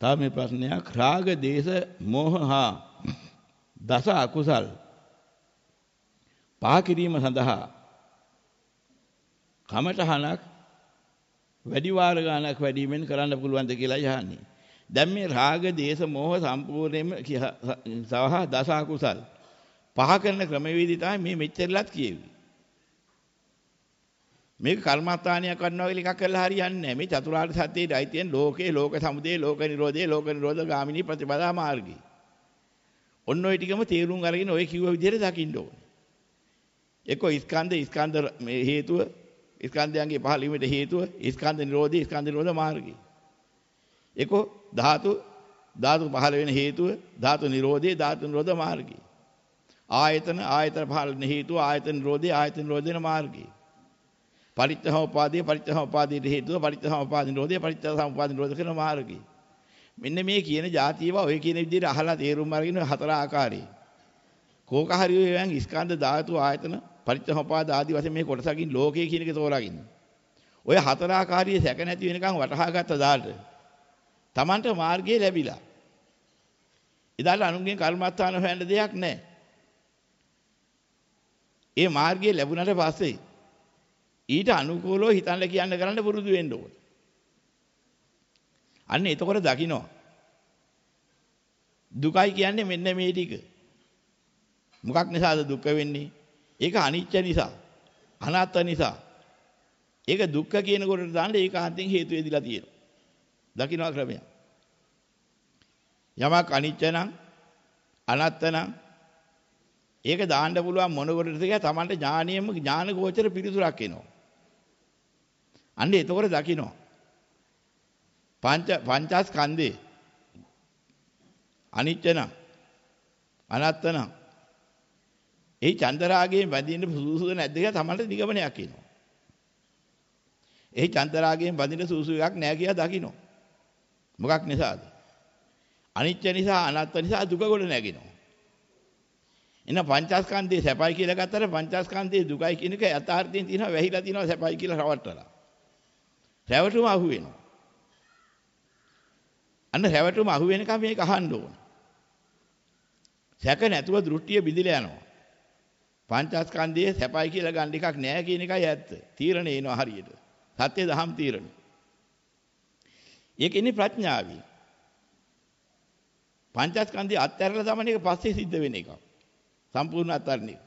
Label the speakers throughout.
Speaker 1: තව මේ ප්‍රශ්නයක් රාග දේශ මෝහ හා දස අකුසල් පහ කිරීම සඳහා කමඨහනක් වැඩි වාර ගණනක් වැඩිමෙන් කරන්න පුළුවන්ද කියලා යහන්නේ. දැන් මේ රාග දේශ මෝහ සම්පූර්ණයෙන්ම සහ දස අකුසල් පහ කරන ක්‍රමවේදී තමයි මේ මෙච්චරලත් කියෙවි. මේක කර්මස්ථානයක් කරනවා කියලා එකක් කරලා හරියන්නේ නැහැ. මේ චතුරාර්ය සත්‍යයේ දෛත්‍යයන් ලෝකේ, ලෝක සමුදය, ලෝක නිරෝධය, ලෝක නිරෝධ ගාමිනී ප්‍රතිපදා මාර්ගය. ඔන්න ඔය ටිකම තේරුම් අරගෙන ඔය කිව්ව විදිහට දකින්න ඕනේ. එක්ක ස්කන්ධ ස්කන්ධ මේ හේතුව ස්කන්ධයන්ගේ පහළ වීමට හේතුව ස්කන්ධ නිරෝධී ස්කන්ධ නිරෝධ මාර්ගය. එක්ක ධාතු ධාතු පහළ වෙන හේතුව ධාතු නිරෝධී ධාතු නිරෝධ මාර්ගය. ආයතන ආයතන පහළ වෙන හේතුව ආයතන නිරෝධී ආයතන නිරෝධන මාර්ගය. පරිත්‍ථසමුපාදයේ පරිත්‍ථසමුපාදයට හේතුව පරිත්‍ථසමුපාද නිරෝධය පරිත්‍ථසමුපාද නිරෝධ කරන මාර්ගය. මෙන්න මේ කියන જાතියව ඔය කියන විදිහට අහලා තේරුම් අරගෙන හතර ආකාරයේ. කෝක හරි ඔයයන් ස්කන්ධ ධාතු ආයතන පරිත්‍ථසමුපාද ආදී වශයෙන් මේ කොටසකින් ලෝකයේ කියන එක තෝරාගන්න. ඔය හතර ආකාරයේ සැක නැති වෙනකන් වටහාගත්ත දාට Tamanට මාර්ගය ලැබිලා. ඉදාල අනුන්ගෙන් කර්මස්ථාන හොයන්න දෙයක් නැහැ. ඒ මාර්ගය ලැබුණාට පස්සේ ඊට අනුකූලව හිතන්න කියන්න කරන්න පුරුදු වෙන්න ඕනේ. අන්න එතකොට දකින්න. දුකයි කියන්නේ මෙන්න මේ ටික. මොකක් නිසාද දුක වෙන්නේ? ඒක අනිත්‍ය නිසා. අනාත්ම නිසා. ඒක දුක්ඛ කියනකොට දාන්න ඒකාන්තයෙන් හේතු වෙදිලා තියෙනවා. දකින්න ක්‍රමයක්. යමක් අනිත්‍ය නම් අනාත්ම නම් ඒක දාන්න පුළුවන් මොන කොටද කියලා Tamanට ඥානියම ඥාන ගෝචර පිරිසුරක් එනවා. අන්න එතකොට දකින්න. පංච පංචස්කන්ධේ අනිත්‍ය නම් අනාත්ම නම් ඒ චන්දරාගයෙන් බැඳින්න සුසුසු නැද්ද කියලා තමයි නිගමනයක් එනවා. ඒ චන්දරාගයෙන් බැඳින්න සුසුසු එකක් නැහැ කියලා දකින්න. මොකක් නිසාද? අනිත්‍ය නිසා අනාත්ම නිසා දුක ගොඩ නැගිනවා. එන පංචස්කන්ධේ සැපයි කියලා ගත්තට පංචස්කන්ධේ දුකයි කියන එක යථාර්ථයෙන් තියෙනවා වැහිලා තියෙනවා සැපයි කියලා රවට්ටලා. රැවටුම අහු වෙනවා. අන්න රැවටුම අහු වෙනකම් මේක අහන්න ඕන. සැක නැතුව දෘෂ්ටිය බිඳිලා යනවා. පංචස්කන්ධයේ සැපයි කියලා ගන්න එකක් නෑ කියන එකයි ඇත්ත. තීරණේ එනවා හරියට. සත්‍ය දහම් තීරණ. ඒක ඉන්නේ ප්‍රඥාවයි. පංචස්කන්ධය අත්හැරලා තමයි ඒක පස්සේ සිද්ධ වෙන එක. සම්පූර්ණ අත්හරින එක.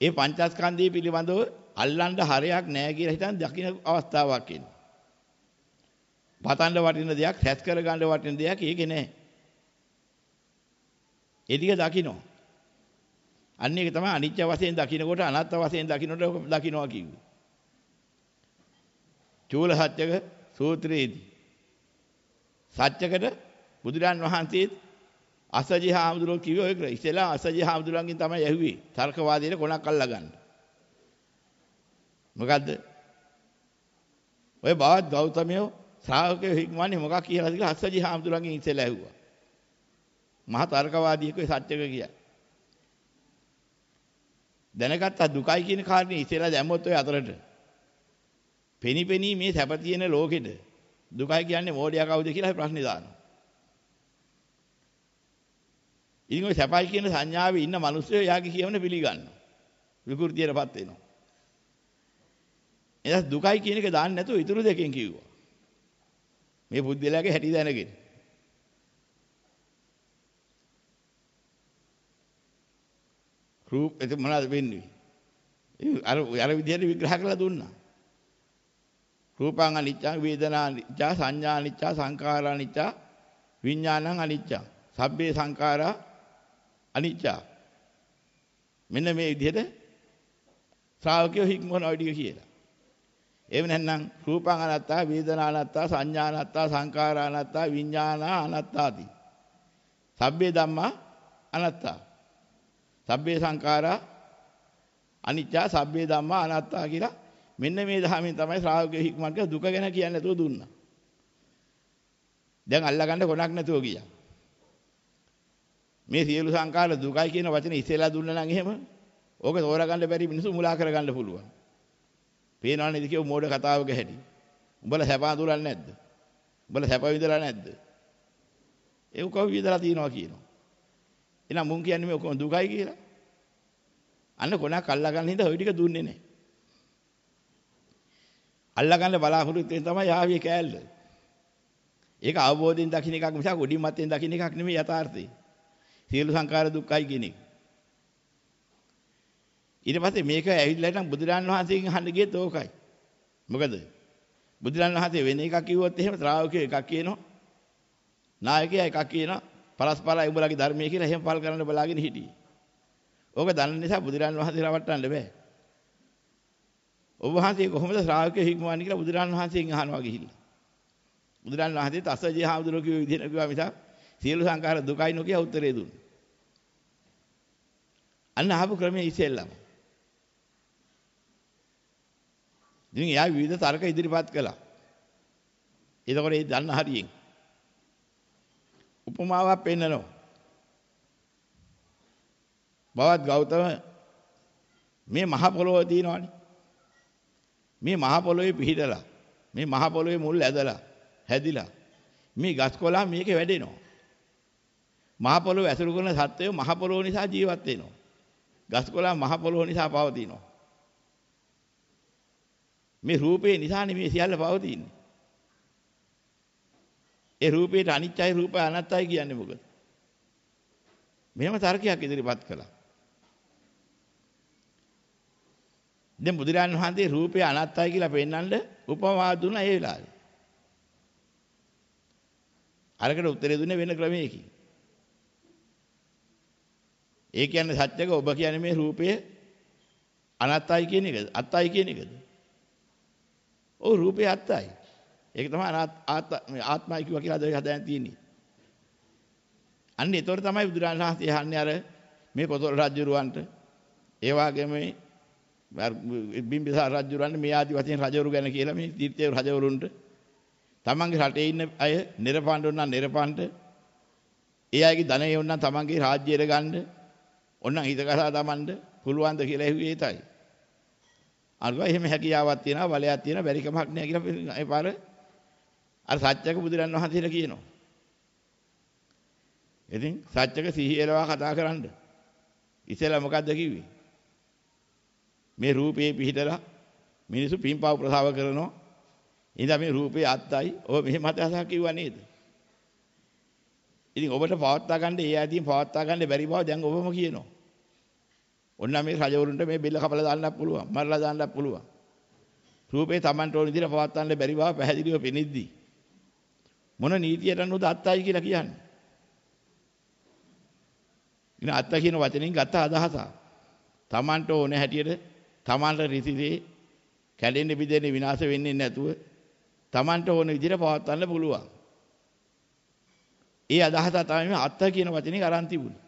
Speaker 1: ඒ පංචස්කන්ධය පිළිබඳව අල්ලන්න හරයක් නැහැ කියලා හිතන් දකින්න අවස්ථාවක් එනවා. පතන්න වටින දෙයක්, රැස් කරගන්න වටින දෙයක් ඒකේ නැහැ. ඒ ටික දකින්න. අන්න ඒක තමයි අනිත්‍ය වශයෙන් දකින්නකොට අනාත්ම වශයෙන් දකින්නකොට දකින්නවා කිව්වේ. චූල සත්‍යක සූත්‍රයේදී සත්‍යකට බුදුරන් වහන්සේ අසජි හාමුදුරුවෝ කිව්වේ ඔය ඉතලා අසජි හාමුදුරුවන්ගෙන් තමයි ඇහුවේ තර්කවාදීට කොනක් අල්ලගන්න. මොකද්ද? ඔය බවත් ගෞතමයෝ ශ්‍රාවකයෝ හික්මන්නේ මොකක් කියලාද කියලා අසජි හාමුදුරුවන්ගෙන් ඉතලා ඇහුවා. මහා තර්කවාදීකෝ සත්‍යක කියයි. දැනගත්තා දුකයි කියන කාරණේ ඉතලා දැම්මොත් ඔය අතරට. පෙනිපෙනී මේ සැප තියෙන ලෝකෙද දුකයි කියන්නේ මෝඩයා කවුද කියලා ප්‍රශ්නේ දානවා. ඉතින් ওই සැපයි කියන සංඥාවේ ඉන්න මිනිස්සු එයාගේ කියවන පිළිගන්නවා. විකෘතියටපත් වෙනවා. එදා දුකයි කියන එක දාන්න නැතුව ඊටු දෙකෙන් කිව්වා. මේ බුද්ධිලාගේ හැටි දැනගෙන. රූප එත මොනවද වෙන්නේ? අර අර විදිහට විග්‍රහ කරලා දුන්නා. රූපං අනිච්චං වේදනා අනිච්චා සංඥා අනිච්චා සංඛාරා අනිච්චා විඥානං අනිච්චා සබ්බේ සංඛාරා අනිච්චා. මෙන්න මේ විදිහට ශ්‍රාවකයෝ හික්මන ඔය ටික කියලා. එහෙම නැත්නම් රූපං අනත්තා, වේදනා අනත්තා, සංඥා අනත්තා, සංඛාරා අනත්තා, විඥානා අනත්තාති. සබ්බේ ධම්මා අනත්තා. සබ්බේ සංඛාරා අනිච්චා, සබ්බේ ධම්මා අනත්තා කියලා මෙන්න මේ ධර්මයෙන් තමයි ශ්‍රාවකයෝ හික්මන් දුක ගැන කියන්නේ නැතුව දුන්නා. දැන් අල්ලගන්න කොනක් නැතුව ගියා. මේ සියලු සංකාර දුකයි කියන වචනේ ඉස්සෙල්ලා දුන්නා නම් එහෙම ඕක තෝරගන්න බැරි මිනිස්සු මුලා කරගන්න පුළුවන්. පේනවනේ ඉතින් කියව මෝඩ කතාවක හැටි. උඹලා සැප අඳුරන්නේ නැද්ද? උඹලා සැප විඳලා නැද්ද? ඒ ඔක්කොම විඳලා තියනවා කියනවා. එහෙනම් මුන් කියන්නේ මේ ඔක්කොම දුකයි කියලා. අන්න කොනක් අල්ලා ගන්න හින්දා ওই ටික දුන්නේ නැහැ. අල්ලා ගන්න බලාපොරොත්තු වෙන තමයි ආවිය කෑල්ල. ඒක අවබෝධයෙන් දකින්න එකක් මිසක් උඩින් මතෙන් දකින්න එකක් නෙමෙයි යථාර්ථය. සියලු සංඛාර දුක්ඛයි කියන එක. ඊට පස්සේ මේක ඇවිල්ලා නම් බුදුරන් වහන්සේගෙන් අහන්න ගියත් ඕකයි. මොකද බුදුරන් වහන්සේ වෙන එකක් කිව්වොත් එහෙම ශ්‍රාවකයෝ එකක් කියනවා. නායකයා එකක් කියනවා. පරස්පරයි උඹලගේ ධර්මයේ කියලා එහෙම පල් කරන්න බලාගෙන හිටියේ. ඕක දන්න නිසා බුදුරන් වහන්සේ රවට්ටන්න බෑ. ඔබ වහන්සේ කොහොමද ශ්‍රාවකයෝ හික්මවන්නේ කියලා බුදුරන් වහන්සේගෙන් අහනවා ගිහිල්ලා. බුදුරන් වහන්සේත් අසජී හාමුදුරුවෝ කිව්ව විදිහට කිව්වා මිසක් සියලු සංඛාර දුකයි නොකිය උත්තරේ දුන්නා. අන්න අහපු ක්‍රමයේ ඉස්සෙල්ලම. ඉතින් එයා විවිධ තර්ක ඉදිරිපත් කළා. එතකොට ඒ දන්න හරියෙන් උපමාවක් පෙන්නනවා. බවත් ගෞතම මේ මහ පොළොව තියෙනවනේ. මේ මහ පොළොවේ පිහිටලා මේ මහ පොළොවේ මුල් ඇදලා හැදිලා මේ ගස් කොළා මේකේ වැඩෙනවා. මහ පොළොව ඇසුරු කරන සත්වය මහ පොළොව නිසා ජීවත් වෙනවා. ගස් කොළා මහ පොළොව නිසා පවතිනවා. මේ රූපේ නිසානේ මේ සියල්ල පවතින්නේ. ඒ රූපේට අනිත්‍යයි රූපය අනත්තයි කියන්නේ මොකද? මෙහෙම තර්කයක් ඉදිරිපත් කළා. දැන් බුදුරජාන් වහන්සේ රූපය අනත්තයි කියලා පෙන්වන්න උපමා දුන්නා ඒ වෙලාවේ. අරකට උත්තරේ දුන්නේ වෙන ක්‍රමයකින්. ඒ කියන්නේ සත්‍යක ඔබ කියන්නේ මේ රූපය අනත්තයි කියන එකද? අත්තයි කියන එකද? ඔව් රූපේ අත්තයි. ඒක තමයි ආත්මයි කිව්වා කියලා අද හදාගෙන තියෙන්නේ. අන්න ඒතොර තමයි බුදුරජාණන් වහන්සේ අහන්නේ අර මේ කොතොල් රජුරවන්ට ඒ වගේම මේ බිම්බිසාර රජුරන්ට මේ ආදි වශයෙන් රජවරු ගැන කියලා මේ තීර්ථය රජවරුන්ට තමන්ගේ රටේ ඉන්න අය නිර්පාණ්ඩ උනන නිර්පාණ්ඩ ඒ අයගේ ධනය උනන තමන්ගේ රාජ්‍යයට ගන්න ඔන්න හිතකසා තමන්ට පුළුවන් ද කියලා ඇහුවේ ඒතයි. අරුවා එහෙම හැකියාවක් තියෙනවා බලයක් තියෙනවා බැරි කමක් නෑ කියලා ඒ පාර අර සත්‍යක බුදුරන් වහන්සේලා කියනවා. ඉතින් සත්‍යක සිහියලවා කතා කරන්න. ඉතලා මොකද්ද කිව්වේ? මේ රූපේ පිහිටලා මිනිසු පින්පාව ප්‍රසාව කරනවා. ඉතින් මේ රූපේ අත්තයි. ඔබ මෙහෙම අදහසක් කිව්වා නේද? ඉතින් ඔබට පවත්වා ගන්න ඒ ආදීන් පවත්වා ගන්න බැරි බව දැන් ඔබම කියනවා. ඔන්න මේ රජවරුන්ට මේ බෙල්ල කපලා දාන්නත් පුළුවන්. මරලා දාන්නත් පුළුවන්. රූපේ Tamanට ඕන විදිහට පවත්වන්න බැරි බව පැහැදිලිව පෙනෙද්දී මොන නීතියට අනුවද අත්තයි කියලා කියන්නේ? ඉතින් අත්ත කියන වචනෙන් ගත්ත අදහස. Tamanට ඕන හැටියට Tamanට රිසිසේ කැඩෙන්න බිඳෙන්න විනාශ වෙන්නේ නැතුව Tamanට ඕන විදිහට පවත්වන්න පුළුවන්. ඒ අදහස තමයි අත්ත කියන වචනේ අරන් තිබුණේ.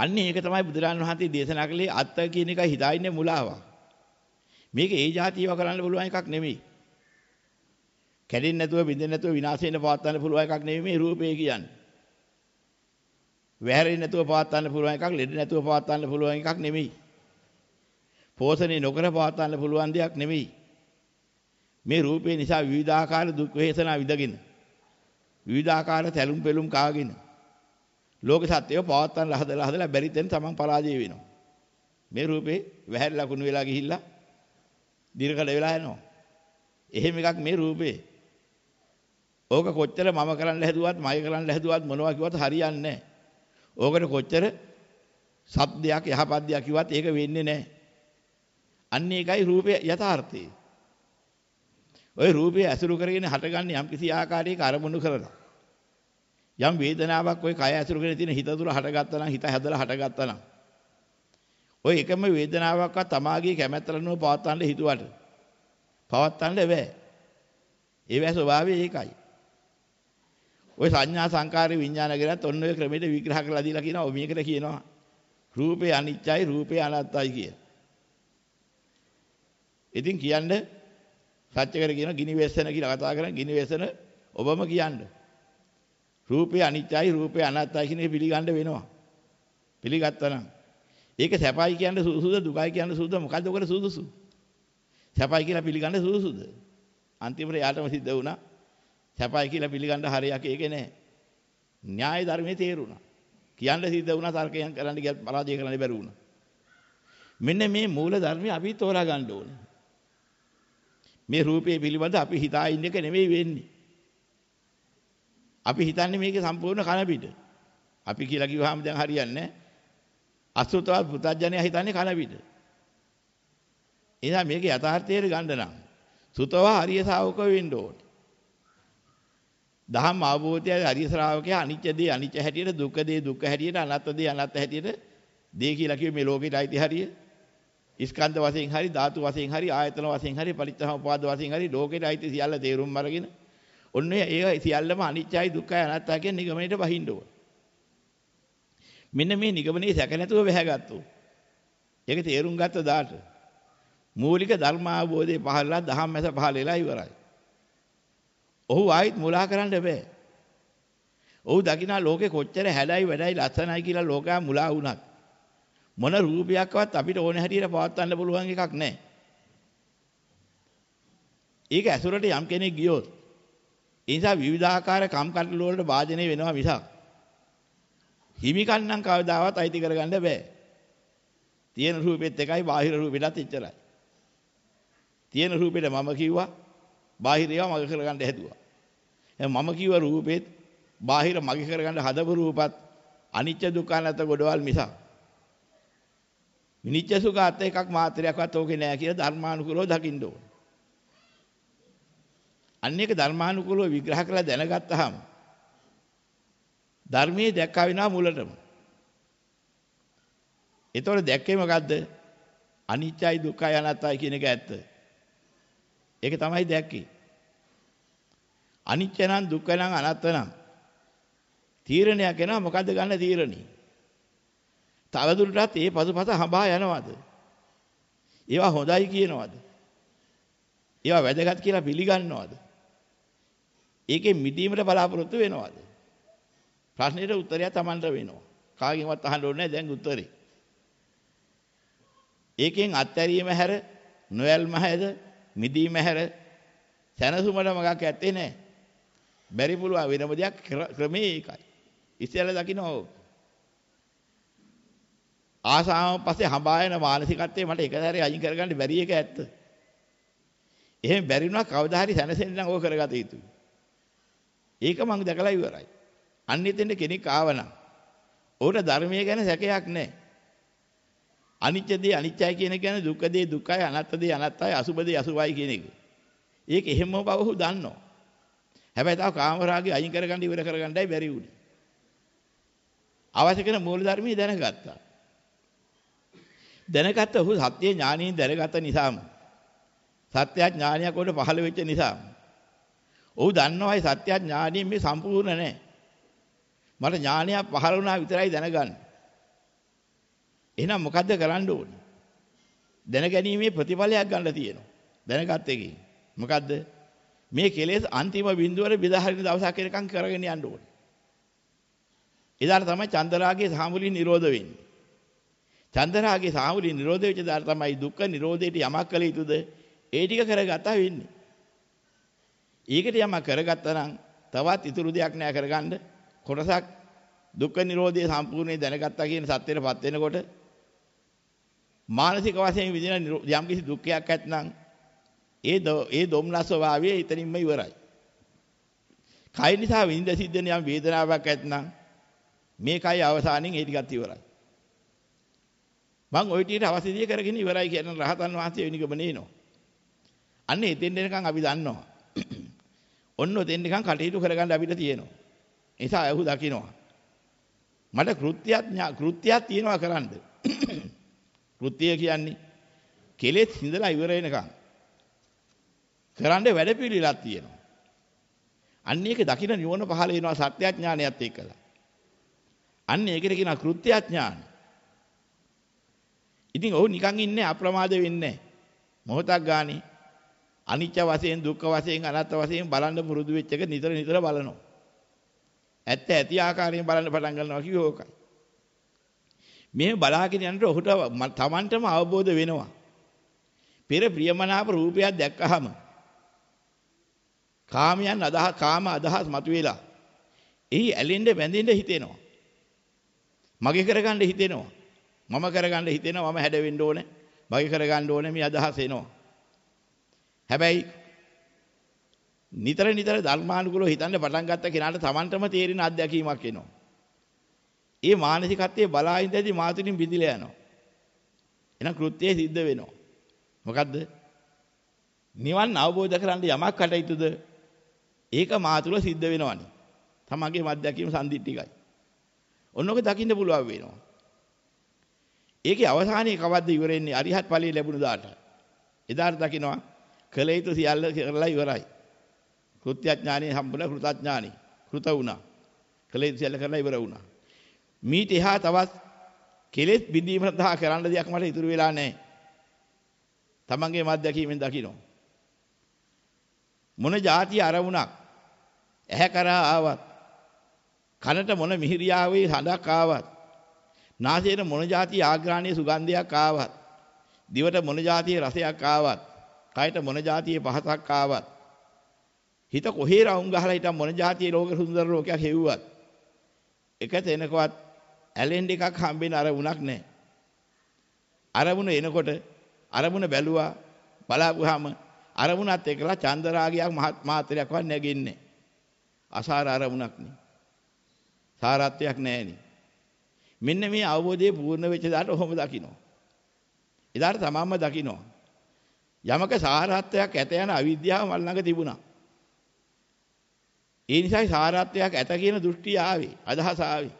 Speaker 1: අන්න ඒක තමයි බුදුරජාණන් වහන්සේ දේශනා කළේ අත්ත කියන එක හිතා ඉන්නේ මුලාවක්. මේක ඒ જાතියව කරන්න පුළුවන් එකක් නෙමෙයි. කැඩෙන්නේ නැතුව බිඳෙන්නේ නැතුව විනාශ වෙන්න පවත්වන්න පුළුවන් එකක් නෙමෙයි මේ රූපය කියන්නේ. වැහැරෙන්නේ නැතුව පවත්වන්න පුළුවන් එකක්, ලෙඩ නැතුව පවත්වන්න පුළුවන් එකක් නෙමෙයි. පෝෂණය නොකර පවත්වන්න පුළුවන් දෙයක් නෙමෙයි. මේ රූපේ නිසා විවිධාකාර දුක් වේසනා විඳගෙන විවිධාකාර තැලුම් පෙලුම් කාගෙන ලෝක සත්‍යය පවත්වන්න හදලා හදලා බැරි තැන තමන් පරාජය වෙනවා. මේ රූපේ වැහැරි ලකුණු වෙලා ගිහිල්ලා දිරකඩ වෙලා යනවා. එහෙම එකක් මේ රූපේ. ඕක කොච්චර මම කරන්න හැදුවත් මයි කරන්න හැදුවත් මොනවා කිව්වත් හරියන්නේ නැහැ. ඕකට කොච්චර සත්‍යයක් යහපත් දෙයක් කිව්වත් ඒක වෙන්නේ නැහැ. අන්න ඒකයි රූපේ යථාර්ථය. ওই රූපය ඇසුරු කරගෙන හටගන්නේ යම් කිසි ආකාරයක අරමුණු කරලා. යම් වේදනාවක් ওই කය ඇසුරු කරගෙන තියෙන හිත තුළ හටගත්තා නම් හිත හැදලා හටගත්තා නම් ඔය එකම වේදනාවක්වත් තමාගේ කැමැත්තලනුව පවත්වන්න හිතුවට පවත්වන්න බෑ. ඒවැ ස්වභාවය ඒකයි. ඔය සංඥා සංකාර විඥාන ගැනත් ඔන්න ඔය ක්‍රමෙට විග්‍රහ කරලා දීලා කියනවා ඔය මේකට කියනවා රූපේ අනිත්‍යයි රූපේ අනාත්තයි කිය. ඉතින් කියන්නේ සත්‍යකර කියන ගිනි වෙස්සන කියලා කතා කරන ගිනි වෙස්සන ඔබම කියන්නේ. රූපේ අනිත්‍යයි රූපේ අනාත්තයි කියන එක පිළිගන්න වෙනවා. පිළිගත්තා නම් ඒක සැපයි කියන්නේ සුදුසුද දුකයි කියන්නේ සුදුසුද මොකද්ද ඔකට සුදුසු? සැපයි කියලා පිළිගන්න සුදුසුද? අන්තිමට යාටම සිද්ධ වුණා සැපයි කියලා පිළිගන්න හරියක් ඒකේ නැහැ. න්‍යාය ධර්මයේ තේරුණා. කියන්න සිද්ධ වුණා තර්කයන් කරන්න ගියත් පරාජය කරන්න බැරි වුණා. මෙන්න මේ මූල ධර්මය අපි තෝරා ගන්න ඕනේ. මේ රූපේ පිළිබඳ අපි හිතා ඉන්න එක නෙමෙයි වෙන්නේ. අපි හිතන්නේ මේකේ සම්පූර්ණ කන පිට. අපි කියලා කිව්වහම දැන් හරියන්නේ නැහැ. අසුතවත් පුතඥය හිතන්නේ කන පිට. එහෙනම් මේකේ යථාර්ථයට ගන්න නම් සුතව හරිය ශාවක වෙන්න ඕනේ. දහම් අවබෝධය හරිය ශ්‍රාවකයා අනිත්‍ය දේ අනිත්‍ය හැටියට දුක්ඛ දේ දුක්ඛ හැටියට අනාත්ම දේ අනාත්ම හැටියට දේ කියලා කිව්වේ මේ ලෝකෙට අයිති හරිය. ස්කන්ධ වශයෙන් හරි ධාතු වශයෙන් හරි ආයතන වශයෙන් හරි පරිත්‍යාසෝපාද වශයෙන් හරි ලෝකෙට අයිති සියල්ල තේරුම් අරගෙන ඔන්න ඒ සියල්ලම අනිත්‍යයි දුක්ඛයි අනාත්තයි කියන නිගමනයට බහින්න ඕන. මෙන්න මේ නිගමනයේ සැක නැතුව වැහැගත්තෝ. ඒක තේරුම් ගත්ත දාට මූලික ධර්ම අවබෝධය පහළලා දහම් මැස පහළලා ඉවරයි. ඔහු ආයිත් මුලා කරන්න බෑ. ඔහු දකිනා ලෝකේ කොච්චර හැඩයි වැඩයි ලස්සනයි කියලා ලෝකයා මුලා වුණත් මොන රූපයක්වත් අපිට ඕන හැටියට පවත්වන්න පුළුවන් එකක් නැහැ. ඒක ඇසුරට යම් කෙනෙක් ගියොත් ඒ නිසා විවිධාකාර කම්කටොළු වලට වාජනය වෙනවා මිසක් හිමිකන්නම් කවදාවත් අයිති කරගන්න බෑ. තියෙන රූපෙත් එකයි බාහිර රූපෙටත් එච්චරයි. තියෙන රූපෙට මම කිව්වා බාහිර ඒවා මග කරගන්න හැදුවා. එහෙනම් මම කිව්ව රූපෙත් බාහිර මග කරගන්න හදපු රූපත් අනිත්‍ය දුක්ඛ නැත ගොඩවල් මිසක් විනිච්ඡ සුඛාත් එකක් මාත්‍රයක්වත් ඕකේ නෑ කියලා ධර්මානුකූලව දකින්න ඕන. අන්න ඒක ධර්මානුකූලව විග්‍රහ කරලා දැනගත්තාම ධර්මයේ දැක්කා වෙනවා මුලටම. ඒතකොට දැක්කේ මොකද්ද? අනිත්‍යයි දුක්ඛයි අනාත්තයි කියන එක ඇත්ත. ඒක තමයි දැක්කේ. අනිත්‍ය නම් දුක්ඛ නම් අනාත්ත නම් තීරණයක් එනවා මොකද්ද ගන්න තීරණේ? තවදුරටත් ඒ පසුපස හඹා යනවද? ඒවා හොඳයි කියනවද? ඒවා වැදගත් කියලා පිළිගන්නවද? ඒකෙන් මිදීමට බලාපොරොත්තු වෙනවද? ප්‍රශ්නෙට උත්තරය Tamanට වෙනවා. කාගෙන්වත් අහන්න ඕනේ නැහැ දැන් උත්තරේ. ඒකෙන් අත්හැරීම හැර නොයල්ම හැද මිදීම හැර සැනසුමට මොකක් ඇත්තේ නැහැ. බැරි පුළුවන් වෙනම දෙයක් ක්‍රමේ ඒකයි. ඉස්සෙල්ලා දකින්න ඕක. ආසාවන් පස්සේ හඹා යන මානසිකත්වය මට එක සැරේ අයින් කරගන්න බැරි එක ඇත්ත. එහෙම බැරි වුණා කවදා හරි සැනසෙන්න නම් ඕක කරගත යුතුයි. ඒක මම දැකලා ඉවරයි. අන්න එතෙන්ද කෙනෙක් ආවනම් ඕකට ධර්මයේ ගැන සැකයක් නැහැ. අනිත්‍ය දේ අනිත්‍යයි කියන එක කියන්නේ දුක්ඛ දේ දුක්ඛයි අනාත්ම දේ අනාත්තයි අසුබ දේ අසුබයි කියන එක. ඒක එහෙම බව ඔහු දන්නවා. හැබැයි තාම කාමරාගේ අයින් කරගන්න ඉවර කරගන්නයි බැරි වුණේ. අවශ්‍ය කරන මූල ධර්මයේ දැනගත්තා. දැනගත්ත ඔහු සත්‍ය ඥානයෙන් දැනගත නිසාම සත්‍ය ඥානයක් උඩ පහළ වෙච්ච නිසා ඔහු දන්නවායි සත්‍ය ඥානිය මේ සම්පූර්ණ නැහැ. මට ඥානයක් පහළ වුණා විතරයි දැනගන්න. එහෙනම් මොකද්ද කරන්න ඕනේ? දැනගැනීමේ ප්‍රතිඵලයක් ගන්න තියෙනවා. දැනගත් එකේ. මොකද්ද? මේ කෙලෙස් අන්තිම බිඳුවර බෙදාහරින දවසක් එනකම් කරගෙන යන්න ඕනේ. එදාට තමයි චන්දරාගයේ සාමුලින් නිරෝධ වෙන්නේ. චන්දරාගේ සාමුලින් නිරෝධ වෙච්ච දාට තමයි දුක්ඛ නිරෝධයට යමක් කළ යුතුද ඒ ටික කරගත්තා වෙන්නේ. ඊකට යමක් කරගත්තා නම් තවත් ඉතුරු දෙයක් නෑ කරගන්න කොටසක් දුක්ඛ නිරෝධය සම්පූර්ණයෙන් දැනගත්තා කියන සත්‍යයටපත් වෙනකොට මානසික වශයෙන් විඳින යම්කිසි දුක්ඛයක් ඇත්නම් ඒ ඒ දුම්නස් ස්වභාවය එතනින්ම ඉවරයි. කය නිසා විඳ සිද්ධ වෙන යම් වේදනාවක් ඇත්නම් මේකයි අවසානයේ ඒ ටිකත් ඉවරයි. මං ওই ටිකට අවශ්‍ය දේ කරගෙන ඉවරයි කියන රහතන් වහන්සේ වෙන ගමනේ එනවා. අන්න එතෙන් එනකන් අපි දන්නවා. ඔන්න ඔතෙන් නිකන් කටයුතු කරගන්න අපිට තියෙනවා. ඒ නිසා අහු දකින්නවා. මට කෘත්‍යයක් කෘත්‍යයක් තියෙනවා කරන්න. කෘත්‍ය කියන්නේ කෙලෙස් හිඳලා ඉවර වෙනකන් කරන්න වැඩපිළිවෙලක් තියෙනවා. අන්න ඒක දකින්න නිවන පහළ වෙනවා සත්‍යඥානයත් එක්කලා. අන්න ඒකට කියනවා කෘත්‍යඥාන. ඉතින් ඔහු නිකන් ඉන්නේ අප්‍රමාද වෙන්නේ මොහොතක් ගානේ අනිත්‍ය වශයෙන් දුක්ඛ වශයෙන් අනාත්ම වශයෙන් බලන්න පුරුදු වෙච්ච එක නිතර නිතර බලනවා. ඇත්ත ඇති ආකාරයෙන් බලන්න පටන් ගන්නවා කිව්ව ඕකයි. මේ බලාගෙන යනකොට ඔහුට තමන්ටම අවබෝධ වෙනවා. පෙර ප්‍රියමනාප රූපයක් දැක්කහම කාමයන් අදහස් කාම අදහස් මතුවෙලා එහි ඇලෙන්න බැඳෙන්න හිතෙනවා. මගේ කරගන්න හිතෙනවා. මම කරගන්න හිතෙනවා මම හැඩවෙන්න ඕනේ. මගේ කරගන්න ඕනේ මේ අදහස එනවා. හැබැයි නිතර නිතර ධර්මානුකූලව හිතන්න පටන් ගත්ත කෙනාට Tamanටම තේරෙන අත්දැකීමක් එනවා. ඒ මානසිකත්වයේ බලා ඉඳදී මාතුලින් බිඳිලා යනවා. එහෙනම් කෘත්‍යය සිද්ධ වෙනවා. මොකද්ද? නිවන් අවබෝධ කරගන්න යමක් කටයුතුද? ඒක මාතුල සිද්ධ වෙනවනේ. තමගේ මධ්‍යක්ීම සම්දිට්ඨිකයි. ඔන්නෝක දකින්න පුළුවන් වෙනවා. ඒකේ අවසානයේ කවද්ද ඉවරෙන්නේ? අරිහත් ඵලයේ ලැබුණු දාට. එදාට දකින්නවා කළ යුතු සියල්ල කරලා ඉවරයි. කෘත්‍යඥානිය හම්බුණා කෘතඥානි. කෘත වුණා. කළ යුතු සියල්ල කරලා ඉවර වුණා. මීට එහා තවත් කෙලෙස් බිඳීම සඳහා කරන්න දෙයක් මට ඉතුරු වෙලා නැහැ. තමන්ගේ මත්දැකීමෙන් දකින්න. මොන જાති ආරවුණක් ඇහැ කරා ආවත් කනට මොන මිහිරියාවේ හඬක් ආවත් නාසයට මොන જાති ආග්‍රාණීය සුගන්ධයක් ආවත් දිවට මොන જાතියේ රසයක් ආවත් කයට මොන જાතියේ පහසක් ආවත් හිත කොහේ රවුම් ගහලා හිටන් මොන જાතියේ ලෝක සුන්දර ලෝකයක් හෙව්වත් එක තැනකවත් ඇලෙන්ඩ් එකක් හම්බෙන්න අරමුණක් නැහැ. අරමුණ එනකොට අරමුණ බැලුවා බලාපුවාම අරමුණත් එක්කලා චන්දරාගයක් මාත්‍රයක්වත් නැගෙන්නේ. අසාර අරමුණක් නේ. සාරත්වයක් නැහෙනි. මෙන්න මේ අවබෝධයේ පූර්ණ වෙච්ච දාට ඔහොම දකින්න. එදාට තමන්ම දකින්න. යමක සාරත්වයක් ඇත යන අවිද්‍යාව මල් ළඟ තිබුණා. ඒ නිසායි සාරත්වයක් ඇත කියන දෘෂ්ටිය ආවේ, අදහස ආවේ.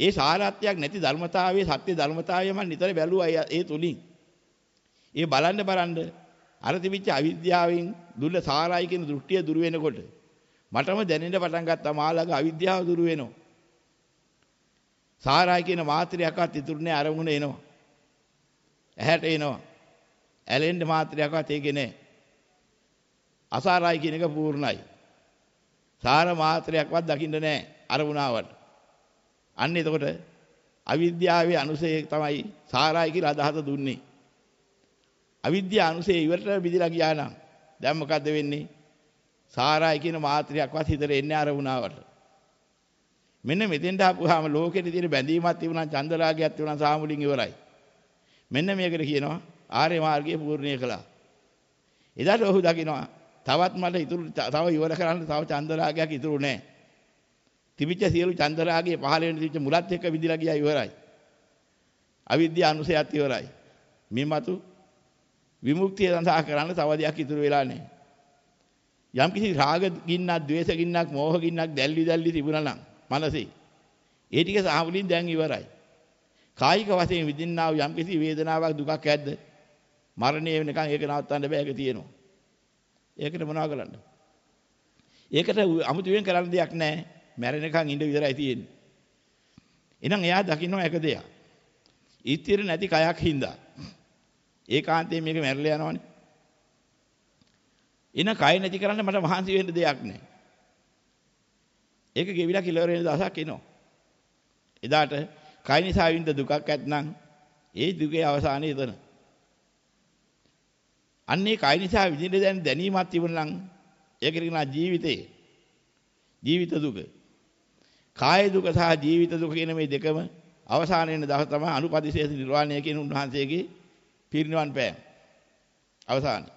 Speaker 1: ඒ සාරත්වයක් නැති ධර්මතාවයේ සත්‍ය ධර්මතාවය මම නිතර බැලුවා ඒ තුලින්. ඒ බලන්න බලන්න අර තිබිච්ච අවිද්‍යාවෙන් දුර්ල සාරයි කියන දෘෂ්ටිය දුර වෙනකොට මටම දැනෙන්න පටන් ගත්තා මාළඟ අවිද්‍යාව දුර වෙනවා. සාරයි කියන මාත්‍රයක්වත් ඉතුරු නැහැ අරමුණ එනවා. ඇහැට එනවා. ඇලෙන්න මාත්‍රයක්වත් ඒකේ නැහැ. අසාරයි කියන එක පූර්ණයි. සාර මාත්‍රයක්වත් දකින්න නැහැ අරමුණාවට. අන්න එතකොට අවිද්‍යාවේ අනුසය තමයි සාරයි කියලා අදහස දුන්නේ. අවිද්‍යාව අනුසය ඉවරට බිඳලා ගියා නම් දැන් මොකද්ද වෙන්නේ? සාරයි කියන මාත්‍රයක්වත් හිතට එන්නේ අරමුණාවට. මෙන්න මෙතෙන්ට ආපුවාම ලෝකෙට තියෙන බැඳීමක් තිබුණා, චන්දරාගයක් තිබුණා සාමුලින් ඉවරයි. මෙන්න මේකට කියනවා ආර්ය මාර්ගයේ පූර්ණිය කළා. එදාට ඔහු දකිනවා තවත් මට ඉතුරු තව ඉවර කරන්න තව චන්දරාගයක් ඉතුරු නැහැ. තිබිච්ච සියලු චන්දරාගයේ පහළ වෙන තිබිච්ච මුලත් එක්ක විදිලා ගියා ඉවරයි. අවිද්‍යා අනුසයත් ඉවරයි. මේ මතු විමුක්තිය සඳහා කරන්න තව දෙයක් ඉතුරු වෙලා නැහැ. යම් කිසි රාග ගින්නක්, ద్వේෂ ගින්නක්, මෝහ ගින්නක් දැල්ලි දැල්ලි තිබුණා නම් මනසේ ඒ ටික සාහවලින් දැන් ඉවරයි. කායික වශයෙන් විඳින්නා වූ යම් කිසි වේදනාවක් දුකක් ඇද්ද? මරණය වෙනකන් ඒක නවත්තන්න බෑ ඒක තියෙනවා. ඒකට මොනව කරන්නද? ඒකට අමුතුවෙන් කරන්න දෙයක් නැහැ. මැරෙනකන් ඉඳ විතරයි තියෙන්නේ. එහෙනම් එයා දකින්න එක දෙයක්. ඉතිර නැති කයක් හින්දා. ඒකාන්තයෙන් මේක මැරලා යනවනේ. එන කය නැති කරන්න මට මහන්සි වෙන්න දෙයක් නැහැ. ඒක ගෙවිලා කිලවර වෙන දවසක් එනවා. එදාට කය නිසා විඳ දුකක් ඇත්නම් ඒ දුකේ අවසානය එතන. අන්නේ කය නිසා විඳින්න දැන දැනීමක් තිබුණා නම් ඒකට කියනවා ජීවිතේ. ජීවිත දුක. කාය දුක සහ ජීවිත දුක කියන මේ දෙකම අවසාන වෙන දවස තමයි අනුපදිශේෂ නිර්වාණය කියන උන්වහන්සේගේ පිරිනිවන් පෑම. අවසානයි.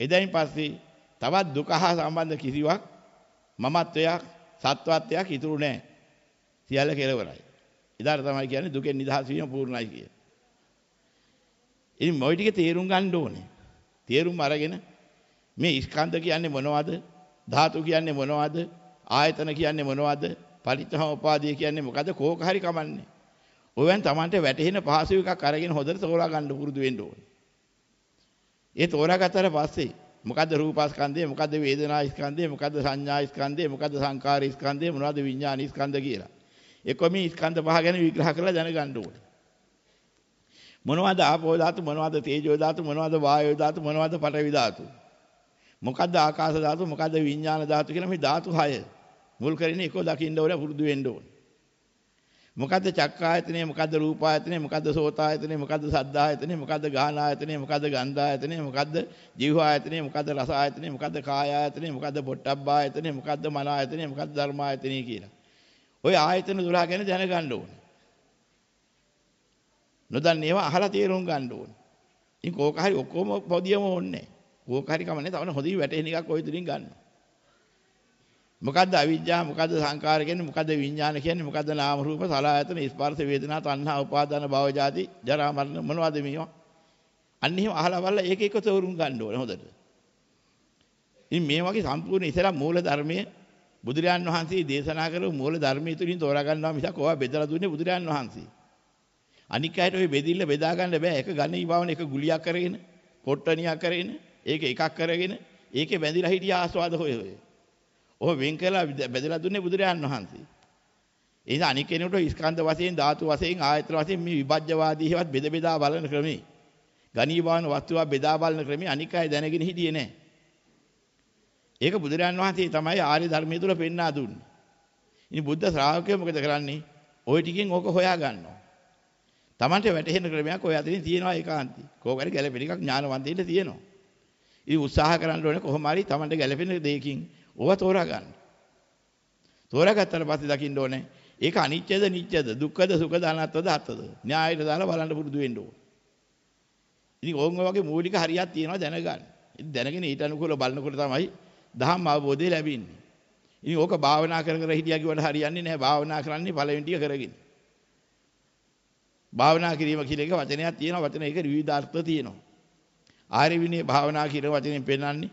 Speaker 1: එදයින් පස්සේ තවත් දුක හා සම්බන්ධ කිසිවක් මමත්වයක් සත්වත්වයක් ඉතුරු නැහැ. සියල්ල කෙලවරයි. ඉදාට තමයි කියන්නේ දුකෙන් නිදහස් වීම පූර්ණයි කිය. ඉතින් මොයි ටික තේරුම් ගන්න ඕනේ. තේරුම් අරගෙන මේ ස්කන්ධ කියන්නේ මොනවද? ධාතු කියන්නේ මොනවද? ආයතන කියන්නේ මොනවද? පටිච්චසමුප්පාදය කියන්නේ මොකද? කෝක හරි කමන්නේ. ඔයයන් Tamante වැටෙන පහසු එකක් අරගෙන හොඳට තෝරා ගන්න පුරුදු වෙන්න ඕනේ. ඒ තෝරාගත්තට පස්සේ මොකද්ද රූපස්කන්ධය මොකද්ද වේදනා ස්කන්ධය මොකද්ද සංඥා ස්කන්ධය මොකද්ද සංකාර ස්කන්ධය මොනවද විඥාන ස්කන්ධ කියලා. එක්ක මේ ස්කන්ධ පහ ගැන විග්‍රහ කරලා දැනගන්න ඕනේ. මොනවද ආපෝ ධාතු මොනවද තේජෝ ධාතු මොනවද වායෝ ධාතු මොනවද පඨවි ධාතු මොකද්ද ආකාශ ධාතු මොකද්ද විඥාන ධාතු කියලා මේ ධාතු 6 මුල් කරගෙන එක දකින්න ඕනේ පුරුදු වෙන්න ඕනේ මොකද්ද චක්කායතනේ මොකද්ද රූපායතනේ මොකද්ද සෝතායතනේ මොකද්ද සද්ධායතනේ මොකද්ද ගාහනායතනේ මොකද්ද ගන්ධායතනේ මොකද්ද ජීවායතනේ මොකද්ද රසායතනේ මොකද්ද කායායතනේ මොකද්ද පොට්ටබ්බායතනේ මොකද්ද මනායතනේ මොකද්ද ධර්මායතනේ කියලා. ওই ආයතන 12 ගැන දැනගන්න ඕනේ. නොදන්නේ ඒවා අහලා තේරුම් ගන්න ඕනේ. ඉතින් කෝක හරි ඔක්කොම පොදියම ඕනේ. කෝක හරි කමන්නේ තවන හොඳින් වැටෙන එකක් ওই තුලින් ගන්නවා. මොකද්ද අවිජ්ජා මොකද්ද සංකාර කියන්නේ මොකද්ද විඥාන කියන්නේ මොකද්ද නාම රූප සලආයතන ස්පර්ශ වේදනා තණ්හා උපාදාන භව ජාති ජරා මරණ මොනවද මේවා අන්න එහෙම අහලා බලලා ඒක එක තෝරුම් ගන්න ඕනේ හොඳට ඉතින් මේ වගේ සම්පූර්ණ ඉතලා මූල ධර්මයේ බුදුරජාන් වහන්සේ දේශනා කරපු මූල ධර්මයේ තුලින් තෝරා ගන්නවා මිසක් ඕවා බෙදලා දුන්නේ බුදුරජාන් වහන්සේ අනික් අයට ওই බෙදිල්ල බෙදා ගන්න බෑ එක ගණී භාවන එක ගුලියක් කරගෙන පොට්ටනියක් කරගෙන ඒක එකක් කරගෙන ඒකේ බැඳිලා හිටිය ආස්වාද හොය හොය ඔහ වෙන් කළා බෙදලා දුන්නේ බුදුරජාන් වහන්සේ. ඒ නිසා අනික් කෙනෙකුට ස්කන්ධ වශයෙන් ධාතු වශයෙන් ආයතන වශයෙන් මේ විභජ්‍යවාදී හේවත් බෙද බෙදා බලන ක්‍රමේ. ගණීභාවන වස්තුවා බෙදා බලන ක්‍රමේ අනික් අය දැනගෙන හිටියේ නැහැ. ඒක බුදුරජාන් වහන්සේ තමයි ආර්ය ධර්මයේ තුල පෙන්වා දුන්නේ. ඉතින් බුද්ධ ශ්‍රාවකයෝ මොකද කරන්නේ? ওই ටිකෙන් ඕක හොයා ගන්නවා. Tamante වැටහෙන ක්‍රමයක් ඔය අතරින් තියෙනවා ඒකාන්තයි. කෝකරි ගැළපෙන එකක් ඥානවන්තයින්ට තියෙනවා. ඉතින් උත්සාහ කරන්න ඕනේ කොහොම හරි Tamante ගැළපෙන දෙයකින් ඕවා තෝරා ගන්න. තෝරාගත්තට පස්සේ දකින්න ඕනේ ඒක අනිත්‍යද නිට්ටයද දුක්ඛද සුඛද අනාත්මද අත්ද න්‍යායයට දාලා බලන්න පුරුදු වෙන්න ඕනේ. ඉතින් ඕන් වගේ මූලික හරියක් තියෙනවා දැනගන්න. ඉතින් දැනගෙන ඊට අනුකූලව බලනකොට තමයි දහම් අවබෝධය ලැබෙන්නේ. ඉතින් ඕක භාවනා කර කර හිටියා කිව්වට හරියන්නේ නැහැ. භාවනා කරන්නේ පළවෙනි ටික කරගෙන. භාවනා කිරීම කියලා එක වචනයක් තියෙනවා. වචන ඒක විවිධ අර්ථ තියෙනවා. ආර්ය විනය භාවනා කියන වචනෙන් පෙන්නන්නේ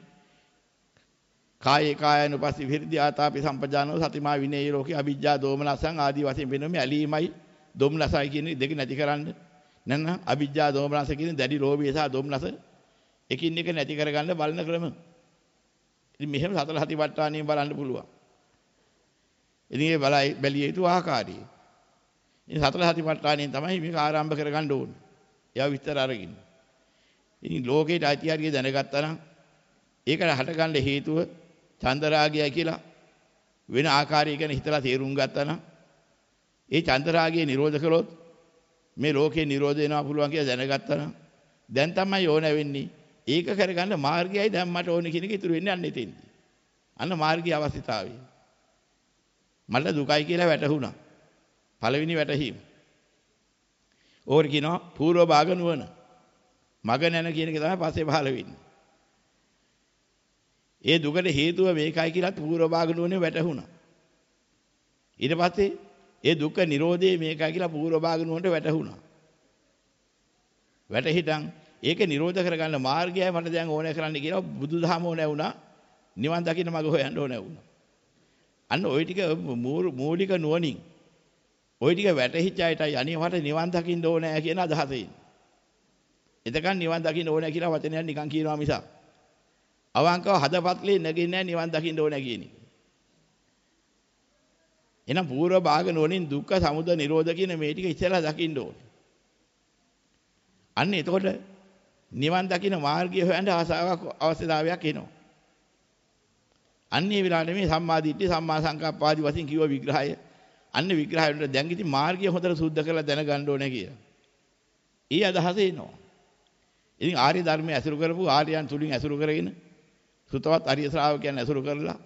Speaker 1: කායේ කායනුපස්සී විහෙරති ආතාපි සම්පජානෝ සතිමා විනේය ලෝකේ අවිජ්ජා දෝමනසං ආදී වශයෙන් වෙනම ඇලීමයි දොම්නසයි කියන දෙක නැති කරන්න නැත්නම් අවිජ්ජා දෝමනස කියන දැඩි ලෝභය සහ දොම්නස එකින් එක නැති කරගන්න බලන ක්‍රම. ඉතින් මෙහෙම සතර හතිපට්ඨානියෙන් බලන්න පුළුවන්. ඉතින් ඒ බලයි බැලිය යුතු ආකාරය. ඉතින් සතර හතිපට්ඨානියෙන් තමයි මේක ආරම්භ කරගන්න ඕනේ. ඒවා විස්තර අරගෙන. ඉතින් ලෝකේට අයිතිහාරිය දැනගත්තා නම් ඒකට හටගන්න හේතුව චන්දරාගයයි කියලා වෙන ආකාරය ගැන හිතලා තේරුම් ගත්තා නම් ඒ චන්දරාගය නිරෝධ කළොත් මේ ලෝකේ නිරෝධ වෙනවා පුළුවන් කියලා දැනගත්තා නම් දැන් තමයි ඕන වෙන්නේ ඒක කරගන්න මාර්ගයයි දැන් මට ඕනේ කියන එක ඉතුරු වෙන්නේ අන්න එතෙන්දී. අන්න මාර්ගයේ අවශ්‍යතාවය. මට දුකයි කියලා වැටහුණා. පළවෙනි වැටහීම. ඕර කියනවා పూర్ව භාග නුවණ. මග නැන කියන එක තමයි පස්සේ පහළ වෙන්නේ. ඒ දුකට හේතුව මේකයි කියලා පූර්ව භාග නුවණේ වැටහුණා. ඊට පස්සේ ඒ දුක්ඛ නිරෝධය මේකයි කියලා පූර්ව භාග නුවණට වැටහුණා. වැටහිටන් ඒක නිරෝධ කරගන්න මාර්ගයයි මට දැන් ඕනේ කරන්න කියලා බුදුදහම ඕනේ වුණා. නිවන් දකින්න මඟ හොයන්න ඕනේ වුණා. අන්න ওই ටික මූලික නුවණින් ওই ටික වැටහිච්ච අයටයි අනේ මට නිවන් දකින්න ඕනේ කියන අදහසින්. එතකන් නිවන් දකින්න ඕනේ කියලා වචනයක් නිකන් කියනවා මිසක් අවංකව හදපත්ලේ නැගින්නේ නිවන් දකින්න ඕනේ කියන එක. එහෙනම් පූර්ව භාග නොනින් දුක්ඛ සමුදය නිරෝධ කියන මේ ටික ඉස්සෙල්ලා දකින්න ඕනේ. අන්න එතකොට නිවන් දකින්න මාර්ගය හොයන්න ආසාවක් අවශ්‍යතාවයක් එනවා. අන්නේ විලානේ මේ සම්මාදිට්ඨිය සම්මා සංකප්ප ආදී වශයෙන් කිව්ව විග්‍රහය අන්න විග්‍රහය වලට දැන් ඉතින් මාර්ගය හොඳට සුද්ධ කරලා දැනගන්න ඕනේ කියලා. ඊ අදහස එනවා. ඉතින් ආර්ය ධර්මයේ ඇසුරු කරපු ආර්යයන් තුලින් ඇසුරු කරගෙන සුතවත් අරිය ශ්‍රාවකයන් ඇසුරු කරලා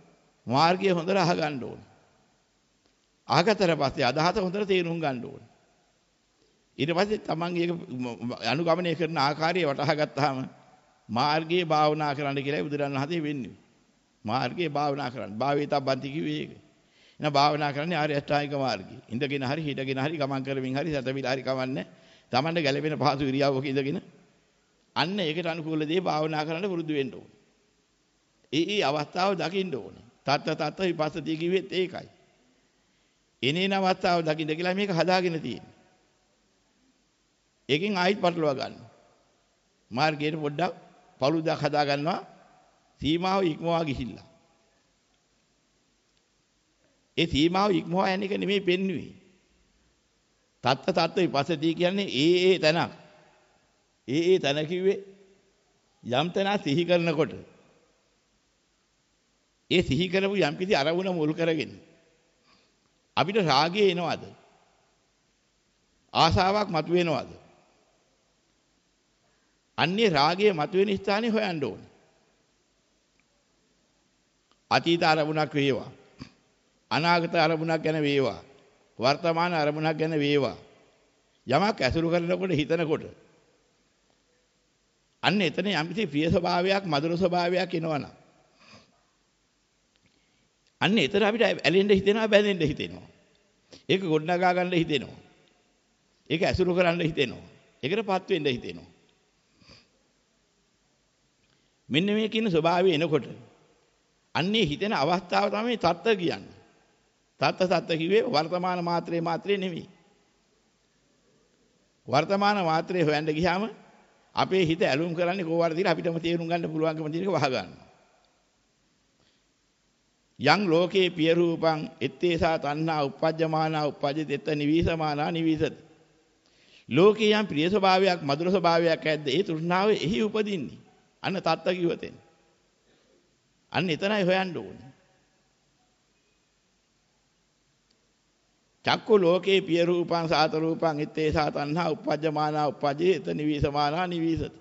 Speaker 1: මාර්ගය හොඳට අහගන්න ඕන. අහගතර පස්සේ අදහස හොඳට තේරුම් ගන්න ඕන. ඊට පස්සේ තමන් ඒක අනුගමනය කරන ආකාරය වටහා ගත්තාම මාර්ගයේ භාවනා කරන්න කියලා බුදුරන් වහන්සේ වෙන්නේ. මාර්ගයේ භාවනා කරන්න. භාවිතබ්බන්ති කිව්වේ ඒක. එහෙනම් භාවනා කරන්නේ ආර්ය අෂ්ටාංගික මාර්ගය. ඉඳගෙන හරි හිටගෙන හරි ගමන් කරමින් හරි සතවිලා හරි කවන්නේ. තමන්ට ගැළපෙන පහසු ඉරියව්වක ඉඳගෙන අන්න ඒකට අනුකූල දේ භාවනා කරන්න පුරුදු වෙන්න ඕනේ. ඒ ඒ අවස්ථාව දකින්න ඕනේ. තත්ත තත්ත විපස්සතිය කිව්වෙත් ඒකයි. එනේන අවස්ථාව දකින්න කියලා මේක හදාගෙන තියෙන්නේ. ඒකෙන් ආයිත් පටලවා ගන්න. මාර්ගයට පොඩ්ඩක් පළුදක් හදා ගන්නවා සීමාව ඉක්මවා ගිහිල්ලා. ඒ සීමාව ඉක්මවා යන එක නෙමෙයි පෙන්වුවේ. තත්ත තත්ත විපස්සතිය කියන්නේ ඒ ඒ තැනක්. ඒ ඒ තැන කිව්වේ යම් තැනක් සිහි කරනකොට ඒ සිහි කරපු යම්කිසි අරමුණ මුල් කරගෙන අපිට රාගය එනවද? ආසාවක් මතුවෙනවද? අන්නේ රාගය මතුවෙන ස්ථානේ හොයන්න ඕනේ. අතීත අරමුණක් වේවා. අනාගත අරමුණක් ගැන වේවා. වර්තමාන අරමුණක් ගැන වේවා. යමක් ඇසුරු කරනකොට හිතනකොට අන්න එතන යම්කිසි ප්‍රිය ස්වභාවයක් මధుර ස්වභාවයක් එනවනම් අන්න එතන අපිට ඇලෙන්න හිතෙනවා බැඳෙන්න හිතෙනවා. ඒක ගොඩනගා ගන්න හිතෙනවා. ඒක ඇසුරු කරන්න හිතෙනවා. ඒකටපත් වෙන්න හිතෙනවා. මෙන්න මේ කියන ස්වභාවය එනකොට අන්නේ හිතෙන අවස්ථාව තමයි තත්ත්ව කියන්නේ. තත්ත්ව තත්ත්ව කිව්වේ වර්තමාන මාත්‍රේ මාත්‍රේ නෙමෙයි. වර්තමාන මාත්‍රේ හොයන්න ගියාම අපේ හිත ඇලුම් කරන්නේ කොහොමද කියලා අපිටම තේරුම් ගන්න පුළුවන්කම තියෙනක වහ ගන්නවා. යං ලෝකේ පිය රූපං ettesa තණ්හා uppajjamana uppajjitetta nivisamana nivisati. ලෝකේ යම් ප්‍රිය ස්වභාවයක් මధుර ස්වභාවයක් ඇද්ද ඒ තෘෂ්ණාව එහි උපදින්නේ. අන්න තත්ත්ව කිවතෙන්. අන්න එතනයි හොයන්න ඕනේ. චක්කු ලෝකේ පිය රූපං සාත රූපං ettesa තණ්හා uppajjamana uppajjitetta nivisamana nivisati.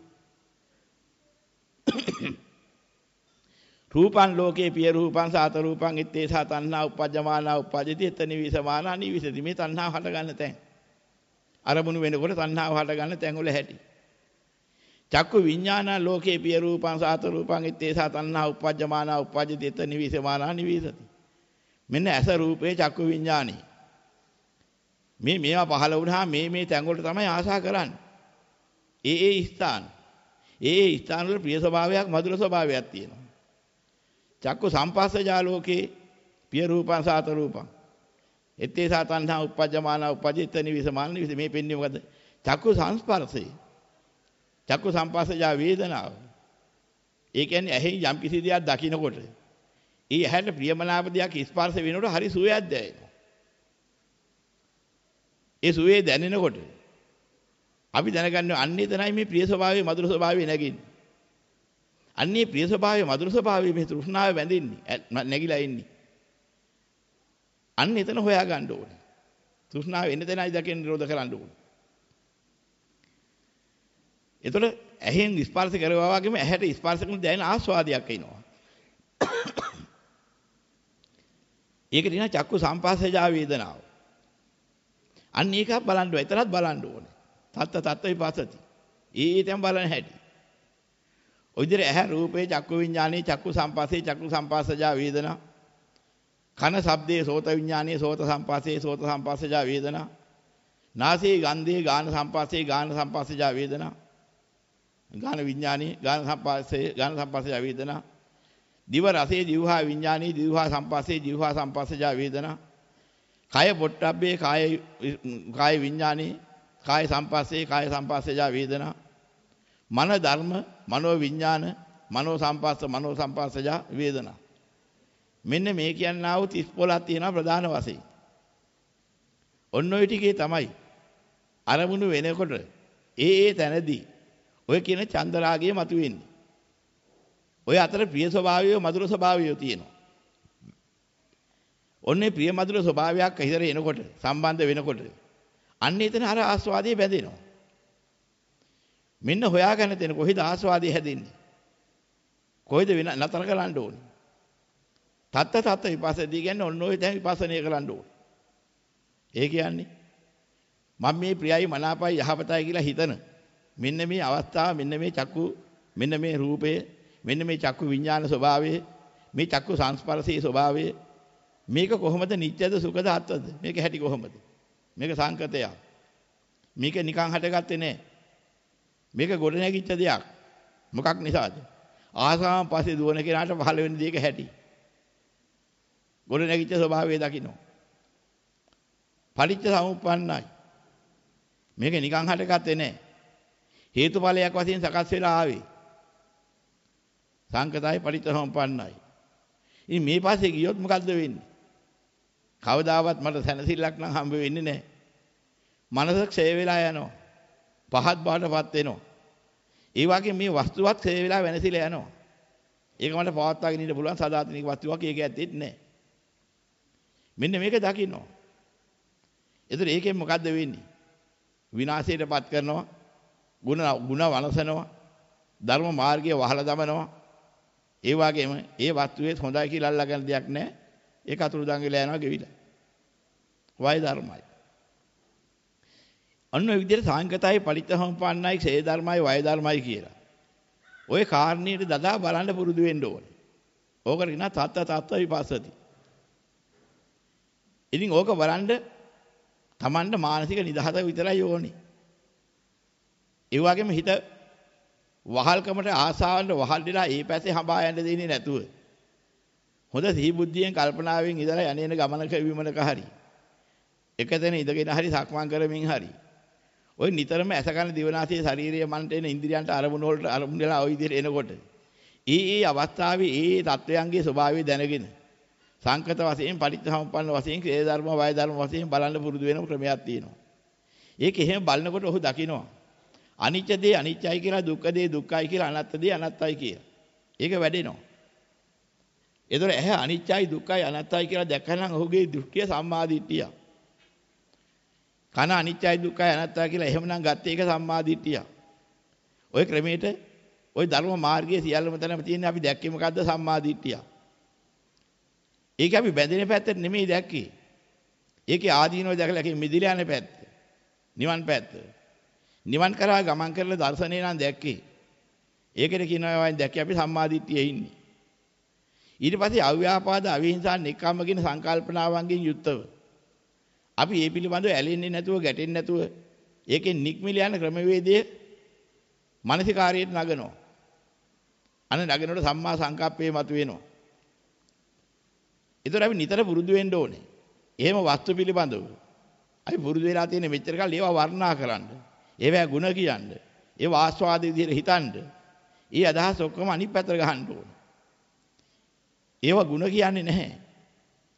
Speaker 1: රූපං ලෝකේ පිය රූපං සාත රූපං ඉත්තේසා තණ්හා උපජ්ජමානා උපජ්ජති එතනි විසමානා නිවිසති මේ තණ්හාව හට ගන්න තැන් අරමුණු වෙනකොට තණ්හාව හට ගන්න තැන් වල හැටි චක්කු විඥාන ලෝකේ පිය රූපං සාත රූපං ඉත්තේසා තණ්හා උපජ්ජමානා උපජ්ජති එතනි විසමානා නිවිසති. මෙන්න ඇස රූපේ චක්කු විඥානේ. මේ මේවා පහළ වුණා මේ මේ තැන් වලට තමයි ආශා කරන්නේ. ඒ ඒ ස්ථාන. ඒ ඒ ස්ථාන වල ප්‍රිය ස්වභාවයක් මధుර ස්වභාවයක් තියෙනවා. චක්කු සම්පස්සජා ලෝකේ පිය රූපං සාත රූපං. එත්තේ සාතන්හා උපජ්ජමාන උපජිත නිවිසමාන නිවිස මේ පෙන්නේ මොකද චක්කු සංස්පර්ශේ චක්කු සම්පස්සජා වේදනාව. ඒ කියන්නේ ඇහෙන් යම් කිසි දෙයක් දකිනකොට ඒ ඇහැට ප්‍රියමනාප දෙයක් ස්පර්ශ වෙනකොට හරි සුවයක් දැනෙනවා. ඒ සුවේ දැනෙනකොට අපි දැනගන්නේ අන්නේ එතනයි මේ ප්‍රිය ස්වභාවයේ මధుර ස්වභාවයේ නැගින්නේ. අන්නේ ප්‍රිය ස්වභාවයේ මధుර ස්වභාවයේ මේ තෘෂ්ණාව වැඳින්නේ නැగిලා ඉන්නේ. අන්න එතන හොයා ගන්න ඕනේ. තෘෂ්ණාව එන තැනයි දකින්න නිරෝධ කරන්න ඕනේ. එතකොට ඇහෙන් ස්පර්ශ කරවා වගේම ඇහැට ස්පර්ශ කරන දැනෙන ආස්වාදයක් එනවා. ඒක දිනා චක්කු සම්පස්සජා වේදනාව. අන්න ඒක බලන්න ඕනේ. එතරම් බලන්න ඕනේ. තත්ත තත්ත විපස්සති. ඒ ඒ තැන් බලන හැටි. ඔය විදිහට ඇහැ රූපේ චක්කු විඥානේ චක්කු සම්පස්සේ චක්කු සම්පස්සජා වේදනා කන ශබ්දේ සෝත විඥානේ සෝත සම්පස්සේ සෝත සම්පස්සජා වේදනා නාසයේ ගන්ධේ ගාන සම්පස්සේ ගාන සම්පස්සජා වේදනා ගාන විඥානේ ගාන සම්පස්සේ ගාන සම්පස්සජා වේදනා. දිව රසේ දිවහා විඥානේ දිවහා සම්පස්සේ දිවහා සම්පස්සජා වේදනා. කය පොට්ටබ්බේ කාය කාය විඥානේ කාය සම්පස්සේ කාය සම්පස්සජා වේදනා. මන ධර්ම මනෝ විඥාන මනෝ සම්පස්ස මනෝ සම්පස්සජා වේදනා. මෙන්න මේ කියන්නා වූ 30 පොලක් තියෙනවා ප්‍රධාන වශයෙන්. ඔන්න ඔය ටිකේ තමයි අරමුණු වෙනකොට ඒ ඒ තැනදී ඔය කියන චන්දරාගය මතුවෙන්නේ ඔය අතර ප්‍රිය ස්වභාවය මధుර ස්වභාවය තියෙනවා ඔන්නේ ප්‍රිය මధుර ස්වභාවයක් හිතර එනකොට සම්බන්ධ වෙනකොට අන්න එතන අර ආස්වාදයේ බැඳෙනවා මෙන්න හොයාගන්න තියෙන කොහෙද ආස්වාදය හැදෙන්නේ? කොහෙද වෙන නතර කරන්න ඕනේ? තත්ත තත්ත විපස්සදී කියන්නේ ඔන්න ඔය දැන් විපස්සනය කරන්න ඕනේ. ඒ කියන්නේ මම මේ ප්‍රියයි මනාපයි යහපතයි කියලා හිතන මෙන්න මේ අවස්ථාව මෙන්න මේ චක්කු මෙන්න මේ රූපය මෙන්න මේ චක්කු විඥාන ස්වභාවය මේ චක්කු සංස්පර්ශයේ ස්වභාවය මේක කොහොමද නිත්‍යද සුඛද අත්වද මේක හැටි කොහොමද මේක සංකතයක් මේක නිකන් හටගත්තේ නෑ මේක ගොඩ නැගිච්ච දෙයක්. මොකක් නිසාද? ආසාවන් පස්සේ දුවන කෙනාට පහළ වෙන දේක හැටි. ගොඩ නැගිච්ච ස්වභාවය දකින්න. පරිච්ඡ සමුප්පන්නයි. මේක නිකන් හටගත්තේ නැහැ. හේතුඵලයක් වශයෙන් සකස් වෙලා ආවේ. සංකතයි පරිච්ඡ සමුප්පන්නයි. ඉතින් මේ පස්සේ ගියොත් මොකද්ද වෙන්නේ? කවදාවත් මට සැනසෙල්ලක් නම් හම්බ වෙන්නේ නැහැ. මනස ක්ෂය වෙලා යනවා. පහත් බාටපත් වෙනවා. ඒ වගේ මේ වස්තුවත් ක්ෂය වෙලා වෙනසිලා යනවා. ඒක මට පවත්වාගෙන ඉන්න පුළුවන් සදාතනික වස්තුවක් ඒක ඇත්තෙත් නැහැ. මෙන්න මේක දකින්න. එතකොට ඒකෙන් මොකද්ද වෙන්නේ? විනාශයටපත් කරනවා. ಗುಣ ಗುಣ වනසනවා. ධර්ම මාර්ගය වහලා දමනවා. ඒ වගේම ඒ වස්තුවේ හොඳයි කියලා අල්ලගන්න දෙයක් නැහැ. ඒක අතුරුදන් වෙලා යනවා ගෙවිලා. වය ධර්මයි. අන්න ඔය විදිහට සංකතයි පරිත්‍ථසම්පන්නයි ක්ෂේ ධර්මයි වය ධර්මයි කියලා. ওই කාරණේට දදා බලන්න පුරුදු වෙන්න ඕනේ. ඕකට කියන තත්ත තත්ත විපස්සති. ඉතින් ඕක බලන්න Tamanට මානසික නිදහස විතරයි ඕනේ. ඒ වගේම හිත වහල්කමට ආසාවන්ට වහල් වෙලා ඒ පැත්තේ හඹා යන්න දෙන්නේ නැතුව හොඳ සිහිබුද්ධියෙන් කල්පනාවෙන් ඉඳලා යන්නේන ගමනක විමනක හරි එකතැන ඉඳගෙන හරි සක්මන් කරමින් හරි ඔය නිතරම ඇසකන දිවනාසයේ ශාරීරිය මන්ට එන ඉන්ද්‍රියන්ට අරමුණු වලට අරමුණු වෙලා ওই විදිහට එනකොට ඒ ඒ අවස්ථාවේ ඒ தත්වයන්ගේ ස්වභාවය දැනගෙන සංකත වශයෙන් පටිච්චසමුප්පන්න වශයෙන් ක්‍රේ ධර්ම වය ධර්ම වශයෙන් බලන්න පුරුදු වෙන ක්‍රමයක් තියෙනවා. ඒක එහෙම බලනකොට ඔහු දකිනවා. අනිත්‍ය දේ අනිත්‍යයි කියලා දුක්ඛ දේ දුක්ඛයි කියලා අනාත්ම දේ අනාත්තයි කියලා. ඒක වැඩෙනවා. ඒතර ඇහැ අනිත්‍යයි දුක්ඛයි අනාත්තයි කියලා දැක්කනම් ඔහුගේ දෘෂ්ටිය සම්මාදිට්ඨිය. කන අනිත්‍යයි දුක්ඛයි අනාත්තයි කියලා එහෙමනම් ගත්තේ ඒක සම්මාදිට්ඨිය. ওই ක්‍රමයට ওই ධර්ම මාර්ගයේ සියල්ලම තැනම තියෙන්නේ අපි දැක්කේ මොකද්ද සම්මාදිට්ඨිය. ඒක අපි බැඳෙන පැත්තට නෙමෙයි දැක්කේ. ඒකේ ආදීනෝ දැකලා ඒකේ මිදිලා යන පැත්ත. නිවන් පැත්ත. නිවන් කරා ගමන් කරලා දර්ශනේ නම් දැක්කේ. ඒකට කියනවා වයින් දැක්කේ අපි සම්මාදිට්ඨියේ ඉන්නේ. ඊට පස්සේ අව්‍යාපාද අවිහිංසා නෙක්ඛම්ම කියන සංකල්පනාවන්ගෙන් යුක්තව අපි මේ පිළිබඳව ඇලෙන්නේ නැතුව ගැටෙන්නේ නැතුව ඒකෙන් නික්මිල යන ක්‍රමවේදය මානසිකාරයට නගනවා. අන නගනකොට සම්මා සංකප්පේ මතුවෙනවා. ඒතර අපි නිතර පුරුදු වෙන්න ඕනේ. එහෙම වස්තු පිළිබඳව. අපි පුරුදු වෙලා තියෙන මෙච්චර කල් ඒවා වර්ණනා කරන්න. ඒවා ಗುಣ කියන්න. ඒවා ආස්වාද විදිහට හිතන්න. ඒ අදහස් ඔක්කොම අනිත් පැත්තට ගහන්න ඕනේ. ඒවා ಗುಣ කියන්නේ නැහැ.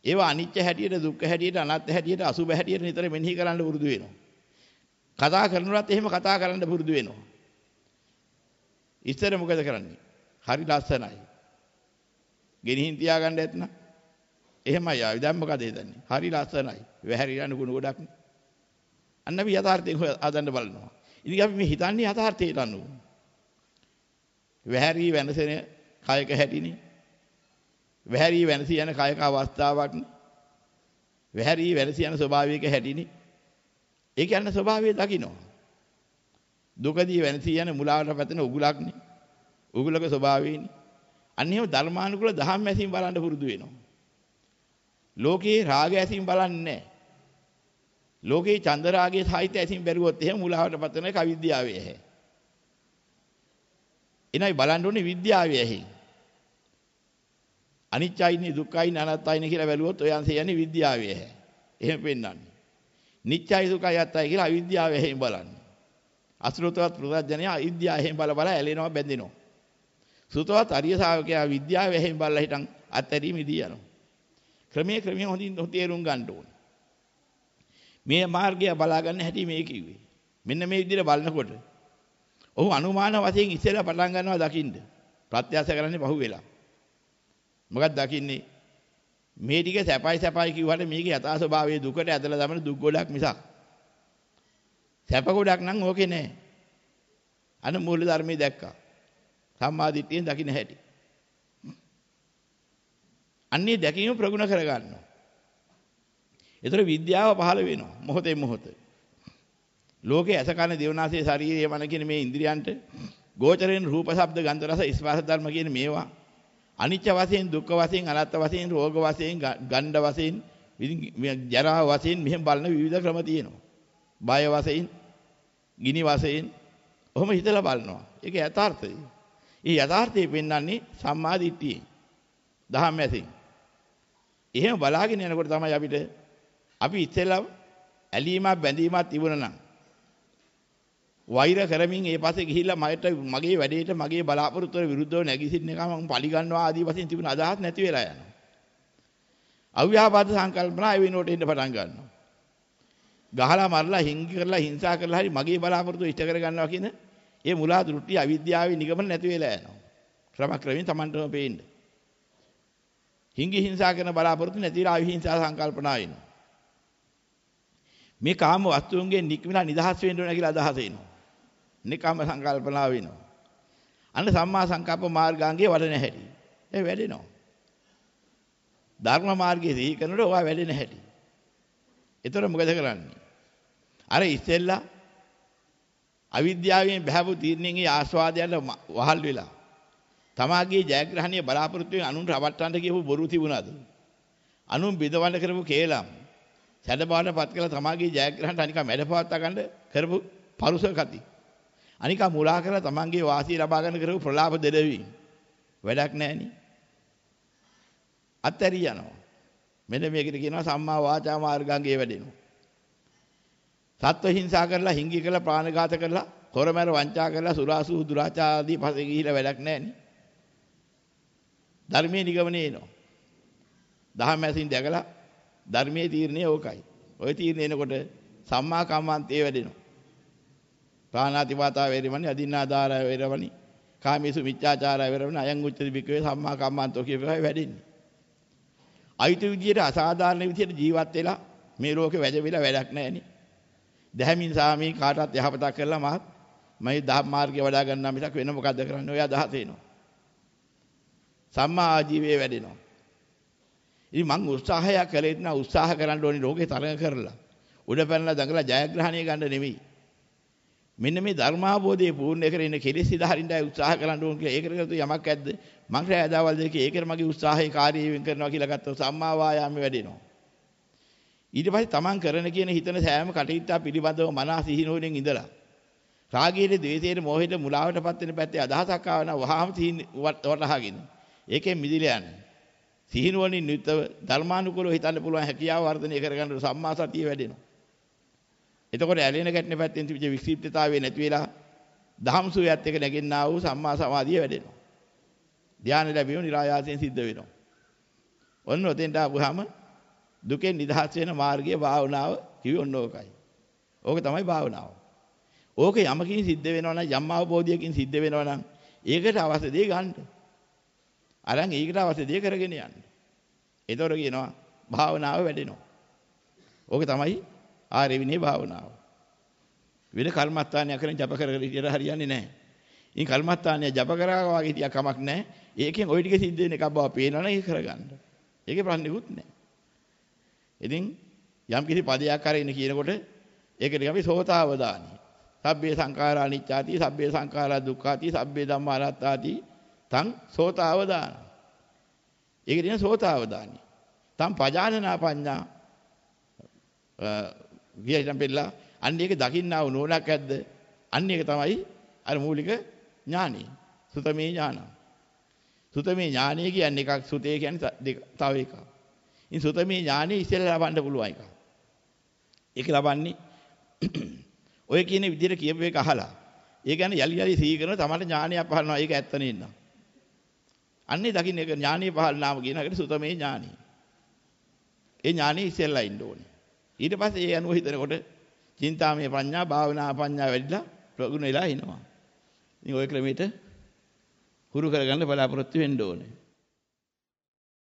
Speaker 1: ඒවා අනිත්‍ය හැටියට දුක්ඛ හැටියට අනාත්ම හැටියට අසුභ හැටියට නිතර මෙනෙහි කරන්න පුරුදු වෙනවා. කතා කරනවත් එහෙම කතා කරන්න පුරුදු වෙනවා. ඉස්සර මොකද කරන්නේ? හරි ලස්සනයි. ගෙනිහින් තියාගන්න ඇත්නම් එහෙමයි ආවි. දැන් මොකද හිතන්නේ? හරි ලස්සනයි. වැහැරිලා නුගුණ ගොඩක්. අන්න අපි යථාර්ථයෙන් හදන්න බලනවා. ඉතින් අපි මේ හිතන්නේ යථාර්ථයට අනුව. වැහැරි වෙනසෙන කයක හැටිනේ. වැහැරි වෙනස යන කයක අවස්ථාවක් නේ. වැහැරි වෙනස යන ස්වභාවයක හැටිනේ. ඒ කියන්නේ ස්වභාවය දකින්නවා. දුකදී වෙනස යන මුලාවට පැතෙන උගුලක් නේ. උගුලක ස්වභාවයනේ. අන්න එහෙම ධර්මානුකූල දහම් ඇසින් බලන්න පුරුදු වෙනවා. ලෝකේ රාගය ඇසින් බලන්නේ නැහැ. ලෝකේ චන්ද රාගයේ සාහිත්‍ය ඇසින් බැලුවොත් එහෙම මුලාවට පතන එක අවිද්‍යාවේ ඇහැ. එනයි බලන්න ඕනේ විද්‍යාවේ ඇහි. අනිත්‍යයිනේ දුක්ඛයිනේ අනාත්තයිනේ කියලා බැලුවොත් ඔය අංශය යන්නේ විද්‍යාවේ ඇහැ. එහෙම පෙන්වන්නේ. නිත්‍යයි දුකයි අත්තයි කියලා අවිද්‍යාවේ ඇහෙන් බලන්නේ. අසුරතවත් ප්‍රත්‍යඥය අවිද්‍යාව ඇහෙන් බල බල ඇලෙනවා බැඳෙනවා. සුතවත් අරිය ශාවකයා විද්‍යාව ඇහෙන් බලලා හිටන් අත්හැරීමේදී යනවා. ක්‍රමයේ ක්‍රමයේ හොඳින් තේරුම් ගන්න ඕනේ. මේ මාර්ගය බලා ගන්න හැටි මේ කිව්වේ. මෙන්න මේ විදිහට බලනකොට ඔහු අනුමාන වශයෙන් ඉස්සෙල්ලා පටන් ගන්නවා දකින්න. ප්‍රත්‍යාස කරන්නේ පහු වෙලා. මොකක්ද දකින්නේ? මේ ටික සැපයි සැපයි කිව්වට මේකේ යථා ස්වභාවයේ දුකට ඇදලා දමන දුක් ගොඩක් මිසක්. සැප ගොඩක් නම් ඕකේ නෑ. අන මූල ධර්මයේ දැක්කා. සම්මා දිට්ඨියෙන් දකින්න හැටි. අන්නේ දැකීම ප්‍රගුණ කරගන්නවා. ඒතර විද්‍යාව පහළ වෙනවා මොහොතේ මොහොත. ලෝකේ ඇස කන දිවනාසය ශරීරය මන කියන මේ ඉන්ද්‍රියන්ට ගෝචරෙන් රූප ශබ්ද ගන්ධ රස ස්පර්ශ ධර්ම කියන මේවා අනිත්‍ය වශයෙන් දුක්ඛ වශයෙන් අනාත්ම වශයෙන් රෝග වශයෙන් ගණ්ඩ වශයෙන් ජරා වශයෙන් මෙහෙම බලන විවිධ ක්‍රම තියෙනවා. බය වශයෙන්, ගිනි වශයෙන් ඔහොම හිතලා බලනවා. ඒක යථාර්ථය. ඒ යථාර්ථය පෙන්වන්නේ සම්මා දිට්ඨියෙන්. දහම් ඇසින්. එහෙම බලාගෙන යනකොට තමයි අපිට අපි ඉස්සෙල්ලා ඇලීමක් බැඳීමක් තිබුණා නම් වෛර කරමින් ඒ පස්සේ ගිහිල්ලා මට මගේ වැඩේට මගේ බලාපොරොත්තුවට විරුද්ධව නැගිටින්න එක මම පලි ගන්නවා ආදී වශයෙන් තිබුණ අදහස් නැති වෙලා යනවා. අව්‍යාපාද සංකල්පනා ඒ වෙනකොට එන්න පටන් ගන්නවා. ගහලා මරලා හිංගි කරලා හිංසා කරලා හරි මගේ බලාපොරොත්තු ඉෂ්ට කර ගන්නවා කියන ඒ මුලා දෘෂ්ටි අවිද්‍යාවේ නිගමන නැති වෙලා යනවා. ක්‍රම ක්‍රමයෙන් Tamanටම පේන්නේ. හිංගි හිංසා කරන බලාපොරොත්තු නැතිලා අවිහිංසා සංකල්පනා වෙනවා. මේ කාම වස්තුන්ගෙන් නික්මලා නිදහස් වෙන්න ඕන කියලා අදහස එනවා. නිකාම සංකල්පනාව වෙනවා. අන්න සම්මා සංකප්ප මාර්ගාංගයේ වඩන හැටි. ඒ වැඩෙනවා. ධර්ම මාර්ගයේ සිහි කරනකොට ඔවා වැඩෙන හැටි. ඒතර මොකද කරන්නේ? අර ඉස්සෙල්ලා අවිද්‍යාවෙන් බහැපු තීරණයේ ආස්වාදයන්ට වහල් වෙලා තමාගේ ජයග්‍රහණීය බලාපොරොත්තු වෙන අනුන් රවට්ටන්න කියපු බොරු තිබුණාද? අනුන් බිඳවන්න කරපු කේලම් සැඩ බාටපත් කළ තමාගේ ජයග්‍රහණයට අනික මැඩපවත්වා ගන්න කරපු පරුස කති. අනික මුලා කරලා තමන්ගේ වාසිය ලබා ගන්න කරපු ප්‍රලාප දෙදවි. වැඩක් නැහෙනි. අත්හැරි යනවා. මෙන්න මේකට කියනවා සම්මා වාචා මාර්ගාංගයේ වැඩෙනවා. සත්ව හිංසා කරලා හිංගි කරලා ප්‍රාණඝාත කරලා හොරමැර වංචා කරලා සුරාසු දුරාචාර ආදී පස්සේ ගිහිලා වැඩක් නැහෙනි. ධර්මයේ නිගමනේ එනවා. දහම් ඇසින් දැකලා ධර්මයේ තීරණය ඕකයි. ওই තීරණය එනකොට සම්මා කම්මන්තේ වැඩෙනවා. ප්‍රාණාතිපාතා වේරමණි අදින්නාදාරය වේරමණි කාමීසු මිච්ඡාචාරය වේරමණි අයං උච්චති බිකවේ සම්මා කම්මන්තෝ කියපේවයි වැඩෙන්නේ. අයිති විදියට අසාධාරණ විදියට ජීවත් වෙලා මේ ලෝකේ වැජවිලා වැඩක් නැහෙනි. දැහැමින් සාමී කාටවත් යහපතක් කරලා මහත් මම ධම්ම මාර්ගය වඩා ගන්නා මිසක් වෙන මොකද්ද කරන්නේ? ඔය අදහස එනවා. සම්මා ආජීවයේ වැඩෙනවා. ඉතින් මං උත්සාහයක් කළේ නැත්නම් උත්සාහ කරන්න ඕනේ ලෝකේ තරඟ කරලා. උඩ පැනලා දඟලා ජයග්‍රහණය ගන්න නෙමෙයි. මෙන්න මේ ධර්මාබෝධයේ පූර්ණ කරගෙන කෙලෙස් ඉදහරින්නයි උත්සාහ කරන්න ඕන කියලා ඒකට කරතු යමක් ඇද්ද? මං රැඳවල් දෙකේ ඒකට මගේ උත්සාහය කාර්යයෙන් කරනවා කියලා ගත්තොත් සම්මා වායාමයේ වැඩෙනවා. ඊට පස්සේ තමන් කරන කියන හිතන සෑම කටයුත්තක් පිළිබඳව මනස සිහිනුවණින් ඉඳලා රාගයේ, ද්වේෂයේ, මෝහයේ මුලාවටපත් වෙන පැත්තේ අදහසක් ආව නම් වහාම සිහින් වටහාගෙන ඒකෙන් මිදිලා යන්නේ. සිහිනුවණින් යුක්තව ධර්මානුකූලව හිතන්න පුළුවන් හැකියාව වර්ධනය කරගන්න සම්මා සතිය වැඩෙනවා. එතකොට ඇලෙන ගැටෙන පැත්තෙන් තිබිච්ච වික්ෂිප්තතාවය නැති වෙලා දහම්සුයත් එක නැගෙන්නා වූ සම්මා සමාධිය වැඩෙනවා. ධානය ලැබීම નિરાයාසයෙන් සිද්ධ වෙනවා. ඔන්න ඔතෙන්ට ආපුවාම දුකෙන් නිදහස් වෙන මාර්ගයේ භාවනාව කිවි ඔන්න ඕකයි. ඕක තමයි භාවනාව. ඕක යමකින් සිද්ධ වෙනවා නම් යම් අවබෝධයකින් සිද්ධ වෙනවා නම් ඒකට අවශ්‍ය දේ ගන්න. අරන් ඒකට අවශ්‍ය දේ කරගෙන යන්න. ඒතොර කියනවා භාවනාව වැඩෙනවා. ඕක තමයි ආර්ය විනය භාවනාව. වෙන කර්මස්ථානයක් කරන් ජප කර කර ඉතිර හරියන්නේ නැහැ. ඉතින් කර්මස්ථානය ජප කරා වගේ තියා කමක් නැහැ. ඒකෙන් ওই ටික සිද්ධ වෙන එකක් බව පේනවනේ ඒක කරගන්න. ඒකේ ප්‍රශ්නෙකුත් නැහැ. ඉතින් යම් කිසි පදයක් කරගෙන කියනකොට ඒකට අපි සෝතාවදානි. සබ්බේ සංඛාරා අනිච්චාති, සබ්බේ සංඛාරා දුක්ඛාති, සබ්බේ ධම්මා අනාත්තාති තං සෝතාවදාන. ඒක කියන සෝතාවදානි. තං පජානනා පඤ්ඤා වියයන් පෙළලා අන්න ඒක දකින්නා වූ නෝනක් ඇද්ද? අන්න ඒක තමයි අර මූලික ඥානෙ. සුතමේ ඥාන. සුතමේ ඥානෙ කියන්නේ එකක් සුතේ කියන්නේ තව එකක්. ඉතින් සුතමේ ඥානෙ ඉස්සෙල්ලා ලබන්න පුළුවන් එකක්. ඒක ලබන්නේ ඔය කියන විදිහට කියපු එක අහලා ඒ කියන්නේ යලි යලි සිහි කරන තමයි ඥානයක් පහළනවා. ඒක ඇත්ත නෙන්න. අන්නේ දකින්න එක ඥානීය පහළනාම කියන එකට සුතමේ ඥානි. ඒ ඥානෙ ඉස්සෙල්ලා ඉන්න ඕනේ. ඊට පස්සේ ඒ අනුව හිතනකොට චින්තාමය ප්‍රඥා භාවනා ප්‍රඥා වැඩිලා ප්‍රගුණ වෙලා එනවා. ඉතින් ওই ක්‍රමයට හුරු කරගන්න බලාපොරොත්තු වෙන්න ඕනේ.